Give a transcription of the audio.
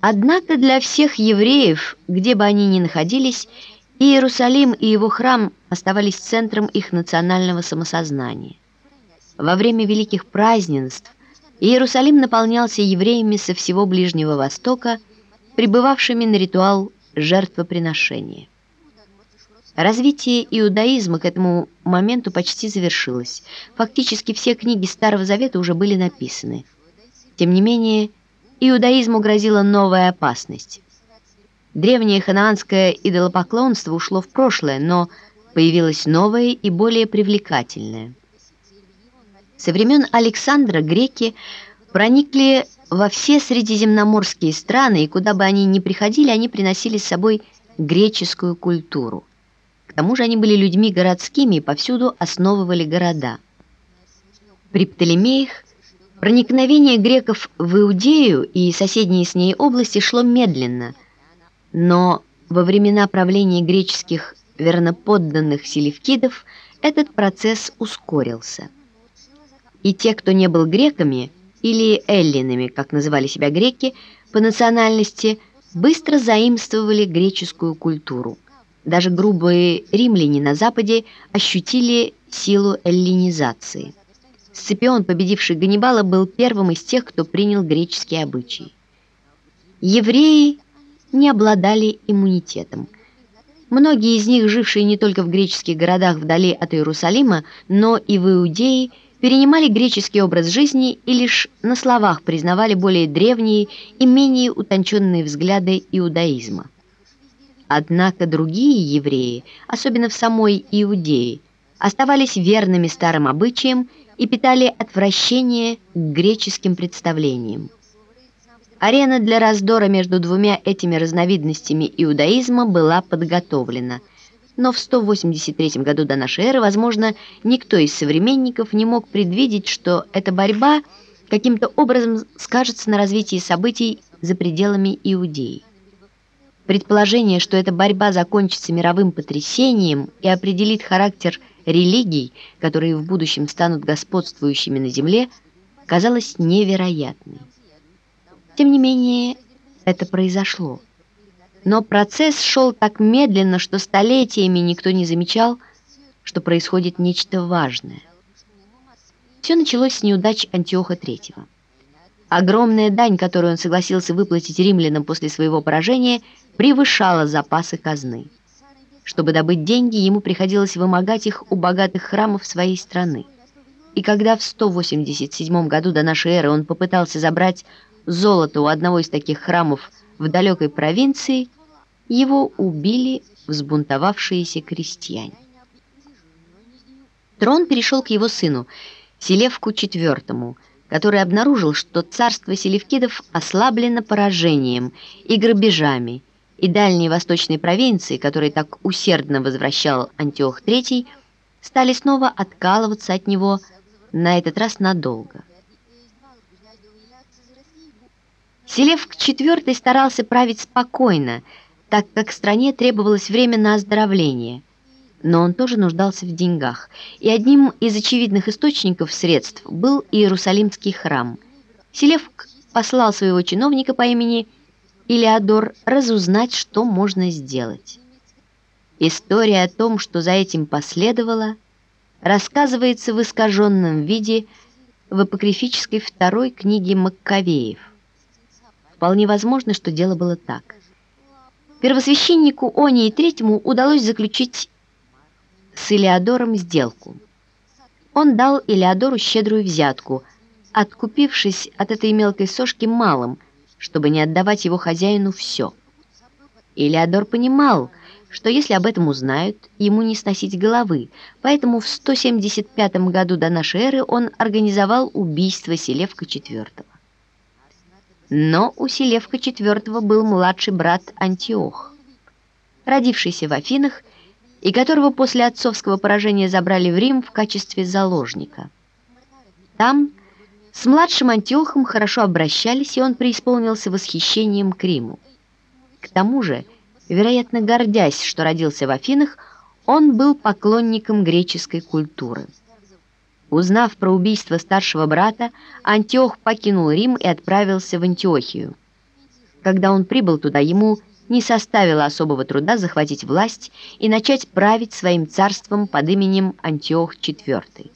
Однако для всех евреев, где бы они ни находились, Иерусалим и его храм оставались центром их национального самосознания. Во время великих празднеств Иерусалим наполнялся евреями со всего Ближнего Востока, прибывавшими на ритуал жертвоприношения. Развитие иудаизма к этому моменту почти завершилось. Фактически все книги Старого Завета уже были написаны. Тем не менее, иудаизму грозила новая опасность. Древнее ханаанское идолопоклонство ушло в прошлое, но появилось новое и более привлекательное. Со времен Александра греки проникли во все средиземноморские страны, и куда бы они ни приходили, они приносили с собой греческую культуру. К тому же они были людьми городскими и повсюду основывали города. При Птолемеях проникновение греков в Иудею и соседние с ней области шло медленно – но во времена правления греческих верноподданных селевкидов этот процесс ускорился. И те, кто не был греками, или эллинами, как называли себя греки, по национальности, быстро заимствовали греческую культуру. Даже грубые римляне на Западе ощутили силу эллинизации. Сципион, победивший Ганнибала, был первым из тех, кто принял греческие обычаи. Евреи не обладали иммунитетом. Многие из них, жившие не только в греческих городах вдали от Иерусалима, но и в Иудее, перенимали греческий образ жизни и лишь на словах признавали более древние и менее утонченные взгляды иудаизма. Однако другие евреи, особенно в самой Иудее, оставались верными старым обычаям и питали отвращение к греческим представлениям. Арена для раздора между двумя этими разновидностями иудаизма была подготовлена. Но в 183 году до нашей эры, возможно, никто из современников не мог предвидеть, что эта борьба каким-то образом скажется на развитии событий за пределами Иудеи. Предположение, что эта борьба закончится мировым потрясением и определит характер религий, которые в будущем станут господствующими на земле, казалось невероятным. Тем не менее, это произошло. Но процесс шел так медленно, что столетиями никто не замечал, что происходит нечто важное. Все началось с неудач Антиоха III. Огромная дань, которую он согласился выплатить римлянам после своего поражения, превышала запасы казны. Чтобы добыть деньги, ему приходилось вымогать их у богатых храмов своей страны. И когда в 187 году до нашей эры он попытался забрать золото у одного из таких храмов в далекой провинции, его убили взбунтовавшиеся крестьяне. Трон перешел к его сыну, Селевку IV, который обнаружил, что царство селевкидов ослаблено поражением и грабежами, и дальние восточные провинции, которые так усердно возвращал Антиох III, стали снова откалываться от него, на этот раз надолго. Селевк IV старался править спокойно, так как стране требовалось время на оздоровление. Но он тоже нуждался в деньгах, и одним из очевидных источников средств был Иерусалимский храм. Селевк послал своего чиновника по имени Илеодор разузнать, что можно сделать. История о том, что за этим последовало, рассказывается в искаженном виде в апокрифической второй книге Маккавеев – Вполне возможно, что дело было так. Первосвященнику Онии Третьему удалось заключить с Илеодором сделку. Он дал Илеодору щедрую взятку, откупившись от этой мелкой сошки малым, чтобы не отдавать его хозяину все. Илеодор понимал, что если об этом узнают, ему не сносить головы, поэтому в 175 году до нашей эры он организовал убийство Селевка IV. Но у Селевка IV был младший брат Антиох, родившийся в Афинах и которого после отцовского поражения забрали в Рим в качестве заложника. Там с младшим Антиохом хорошо обращались, и он преисполнился восхищением к Риму. К тому же, вероятно, гордясь, что родился в Афинах, он был поклонником греческой культуры. Узнав про убийство старшего брата, Антиох покинул Рим и отправился в Антиохию. когда он прибыл туда, ему не составило особого труда захватить власть и начать править своим царством под именем Антиох IV.